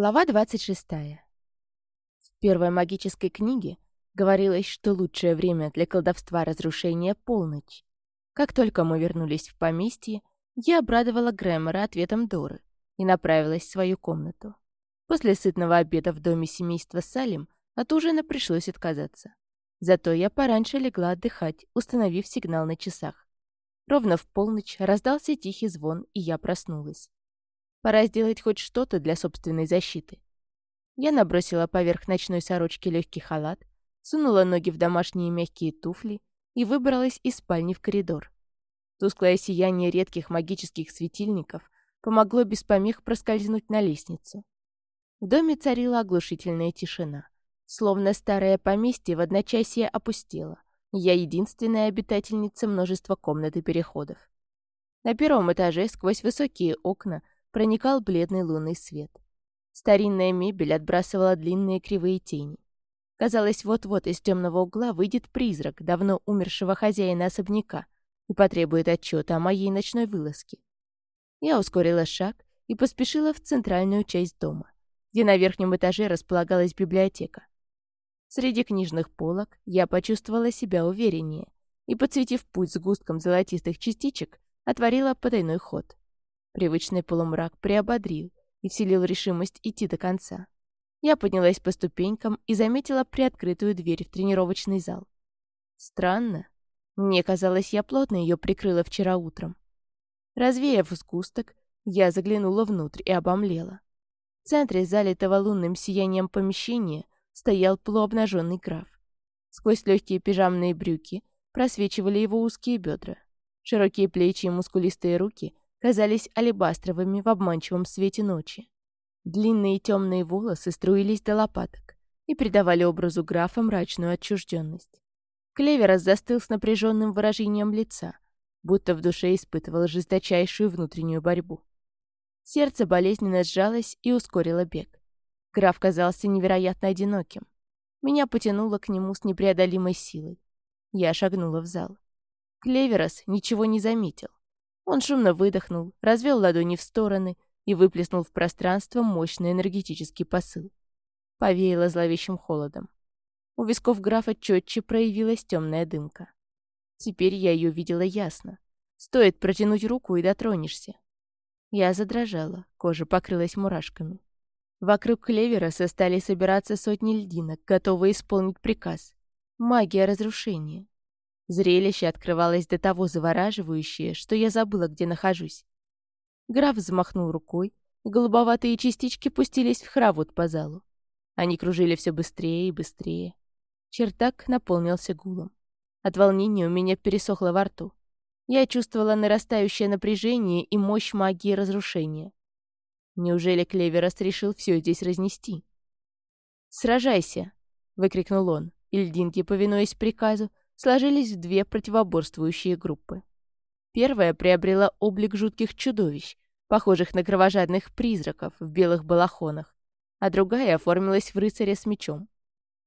Глава 26. В первой магической книге говорилось, что лучшее время для колдовства разрушения — полночь. Как только мы вернулись в поместье, я обрадовала Грэмора ответом Доры и направилась в свою комнату. После сытного обеда в доме семейства Салим от ужина пришлось отказаться. Зато я пораньше легла отдыхать, установив сигнал на часах. Ровно в полночь раздался тихий звон, и я проснулась. Пора сделать хоть что-то для собственной защиты. Я набросила поверх ночной сорочки легкий халат, сунула ноги в домашние мягкие туфли и выбралась из спальни в коридор. Тусклое сияние редких магических светильников помогло без помех проскользнуть на лестницу. В доме царила оглушительная тишина. Словно старое поместье в одночасье опустело. Я единственная обитательница множества комнат и переходов. На первом этаже сквозь высокие окна проникал бледный лунный свет. Старинная мебель отбрасывала длинные кривые тени. Казалось, вот-вот из темного угла выйдет призрак давно умершего хозяина особняка и потребует отчета о моей ночной вылазке. Я ускорила шаг и поспешила в центральную часть дома, где на верхнем этаже располагалась библиотека. Среди книжных полок я почувствовала себя увереннее и, подсветив путь с густком золотистых частичек, отворила потайной ход. Привычный полумрак приободрил и вселил решимость идти до конца. Я поднялась по ступенькам и заметила приоткрытую дверь в тренировочный зал. Странно. Мне казалось, я плотно ее прикрыла вчера утром. Развеяв сгусток, я заглянула внутрь и обомлела. В центре залитого лунным сиянием помещения стоял полуобнаженный граф. Сквозь легкие пижамные брюки просвечивали его узкие бедра. Широкие плечи и мускулистые руки казались алебастровыми в обманчивом свете ночи. Длинные темные волосы струились до лопаток и придавали образу графа мрачную отчужденность. Клеверос застыл с напряженным выражением лица, будто в душе испытывал жесточайшую внутреннюю борьбу. Сердце болезненно сжалось и ускорило бег. Граф казался невероятно одиноким. Меня потянуло к нему с непреодолимой силой. Я шагнула в зал. Клеверос ничего не заметил. Он шумно выдохнул, развел ладони в стороны и выплеснул в пространство мощный энергетический посыл. Повеяло зловещим холодом. У висков графа четче проявилась темная дымка. Теперь я ее видела ясно. Стоит протянуть руку и дотронешься. Я задрожала, кожа покрылась мурашками. Вокруг клевера стали собираться сотни льдинок, готовые исполнить приказ. Магия разрушения. Зрелище открывалось до того завораживающее, что я забыла, где нахожусь. Граф взмахнул рукой, голубоватые частички пустились в хоровод по залу. Они кружили все быстрее и быстрее. Чертак наполнился гулом. От волнения у меня пересохло во рту. Я чувствовала нарастающее напряжение и мощь магии разрушения. Неужели Клеверос решил все здесь разнести? «Сражайся!» — выкрикнул он, и льдинки, повинуясь приказу, сложились в две противоборствующие группы. Первая приобрела облик жутких чудовищ, похожих на кровожадных призраков в белых балахонах, а другая оформилась в рыцаря с мечом.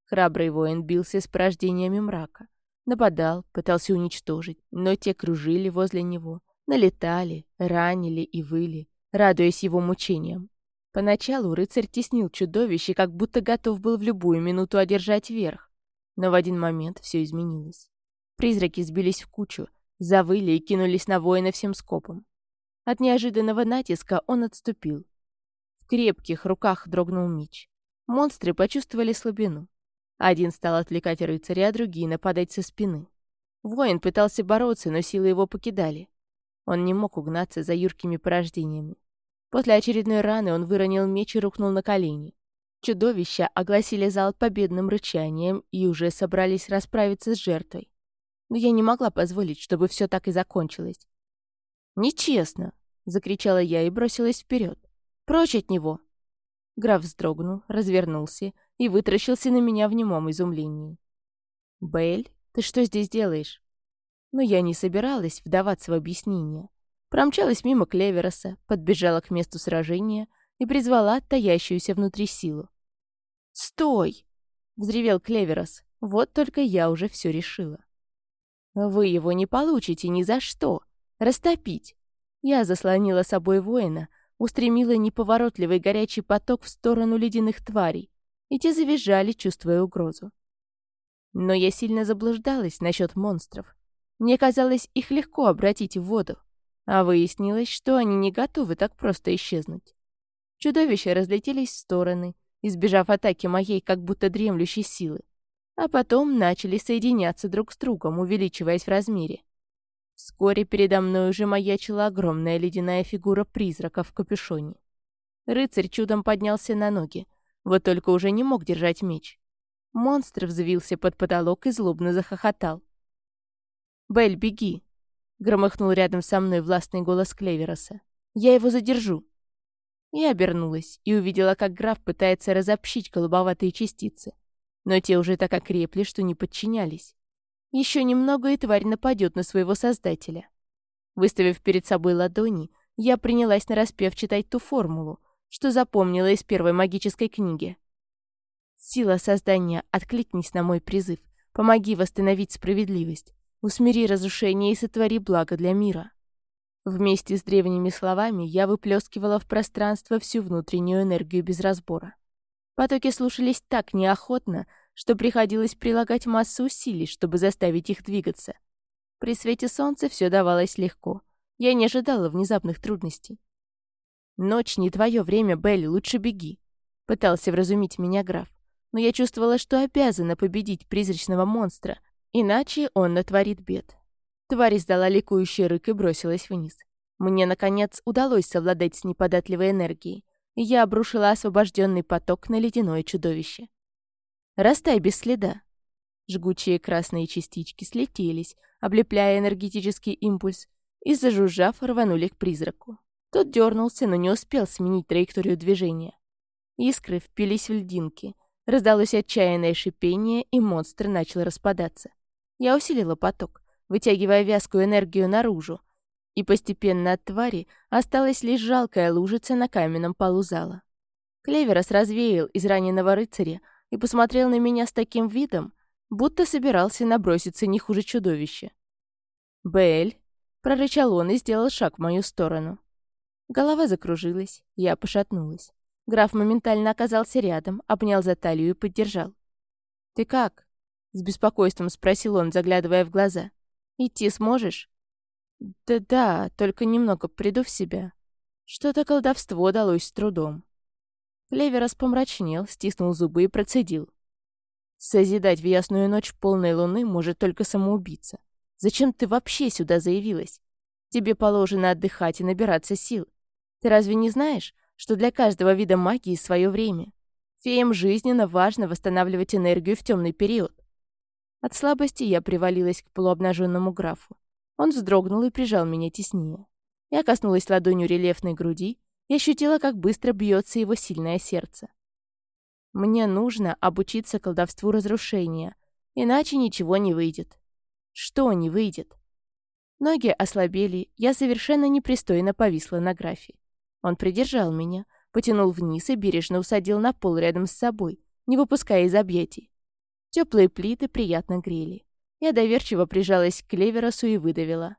Храбрый воин бился с порождениями мрака, нападал, пытался уничтожить, но те кружили возле него, налетали, ранили и выли, радуясь его мучениям. Поначалу рыцарь теснил чудовище, как будто готов был в любую минуту одержать верх, но в один момент все изменилось. Призраки сбились в кучу, завыли и кинулись на воина всем скопом. От неожиданного натиска он отступил. В крепких руках дрогнул меч. Монстры почувствовали слабину. Один стал отвлекать рыцаря, а другие нападать со спины. Воин пытался бороться, но силы его покидали. Он не мог угнаться за юркими порождениями. После очередной раны он выронил меч и рухнул на колени. Чудовища огласили зал победным рычанием и уже собрались расправиться с жертвой. Но я не могла позволить, чтобы все так и закончилось. «Нечестно!» — закричала я и бросилась вперед. «Прочь от него!» Граф вздрогнул, развернулся и вытращился на меня в немом изумлении. «Бэль, ты что здесь делаешь?» Но я не собиралась вдаваться в объяснение. Промчалась мимо Клевероса, подбежала к месту сражения — и призвала таящуюся внутри силу. «Стой!» — взревел Клеверос. «Вот только я уже все решила». «Вы его не получите ни за что. Растопить!» Я заслонила собой воина, устремила неповоротливый горячий поток в сторону ледяных тварей, и те завизжали, чувствуя угрозу. Но я сильно заблуждалась насчет монстров. Мне казалось, их легко обратить в воду, а выяснилось, что они не готовы так просто исчезнуть. Чудовища разлетелись в стороны, избежав атаки моей как будто дремлющей силы, а потом начали соединяться друг с другом, увеличиваясь в размере. Вскоре передо мной уже маячила огромная ледяная фигура призрака в капюшоне. Рыцарь чудом поднялся на ноги, вот только уже не мог держать меч. Монстр взвился под потолок и злобно захохотал. «Белль, беги!» — громыхнул рядом со мной властный голос Клевероса. «Я его задержу!» Я обернулась и увидела, как граф пытается разобщить голубоватые частицы. Но те уже так окрепли, что не подчинялись. Еще немного, и тварь нападет на своего создателя. Выставив перед собой ладони, я принялась нараспев читать ту формулу, что запомнила из первой магической книги. Сила создания, откликнись на мой призыв. Помоги восстановить справедливость. Усмири разрушение и сотвори благо для мира. Вместе с древними словами я выплескивала в пространство всю внутреннюю энергию без разбора. Потоки слушались так неохотно, что приходилось прилагать массу усилий, чтобы заставить их двигаться. При свете солнца все давалось легко. Я не ожидала внезапных трудностей. «Ночь не твое время, Белли, лучше беги», — пытался вразумить меня граф но я чувствовала, что обязана победить призрачного монстра, иначе он натворит бед. Тварь издала ликующий рык и бросилась вниз. Мне, наконец, удалось совладать с неподатливой энергией, и я обрушила освобожденный поток на ледяное чудовище. «Растай без следа!» Жгучие красные частички слетелись, облепляя энергетический импульс, и, зажужжав, рванули к призраку. Тот дернулся, но не успел сменить траекторию движения. Искры впились в льдинки, Раздалось отчаянное шипение, и монстр начал распадаться. Я усилила поток, вытягивая вязкую энергию наружу, и постепенно от твари осталась лишь жалкая лужица на каменном полу зала. Клеверос развеял израненного рыцаря и посмотрел на меня с таким видом, будто собирался наброситься не хуже чудовища. «Белль!» — прорычал он и сделал шаг в мою сторону. Голова закружилась, я пошатнулась. Граф моментально оказался рядом, обнял за талию и поддержал. «Ты как?» — с беспокойством спросил он, заглядывая в глаза. «Идти сможешь?» «Да-да, только немного приду в себя. Что-то колдовство далось с трудом». Леверос помрачнел, стиснул зубы и процедил. «Созидать в ясную ночь полной луны может только самоубийца. Зачем ты вообще сюда заявилась? Тебе положено отдыхать и набираться сил. Ты разве не знаешь, что для каждого вида магии свое время. Феям жизненно важно восстанавливать энергию в темный период. От слабости я привалилась к полуобнаженному графу. Он вздрогнул и прижал меня теснее. Я коснулась ладонью рельефной груди и ощутила, как быстро бьется его сильное сердце. Мне нужно обучиться колдовству разрушения, иначе ничего не выйдет. Что не выйдет? Ноги ослабели, я совершенно непристойно повисла на графе. Он придержал меня, потянул вниз и бережно усадил на пол рядом с собой, не выпуская из объятий. Теплые плиты приятно грели. Я доверчиво прижалась к Клеверосу и выдавила.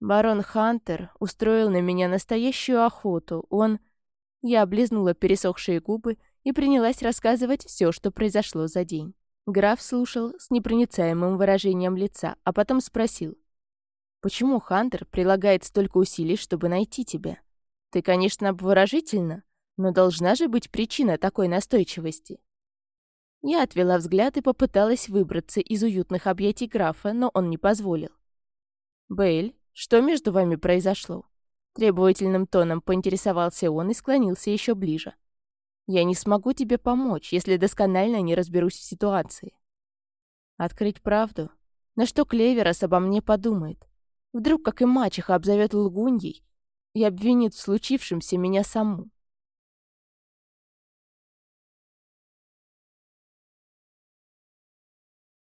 Барон Хантер устроил на меня настоящую охоту. Он... Я облизнула пересохшие губы и принялась рассказывать все, что произошло за день. Граф слушал с непроницаемым выражением лица, а потом спросил. «Почему Хантер прилагает столько усилий, чтобы найти тебя?» Ты, конечно, обворожительна, но должна же быть причина такой настойчивости. Я отвела взгляд и попыталась выбраться из уютных объятий графа, но он не позволил. «Бэйль, что между вами произошло?» Требовательным тоном поинтересовался он и склонился еще ближе. «Я не смогу тебе помочь, если досконально не разберусь в ситуации». Открыть правду? На что Клеверос обо мне подумает? Вдруг, как и мачеха, обзовет лгуньей и обвинит в случившемся меня саму.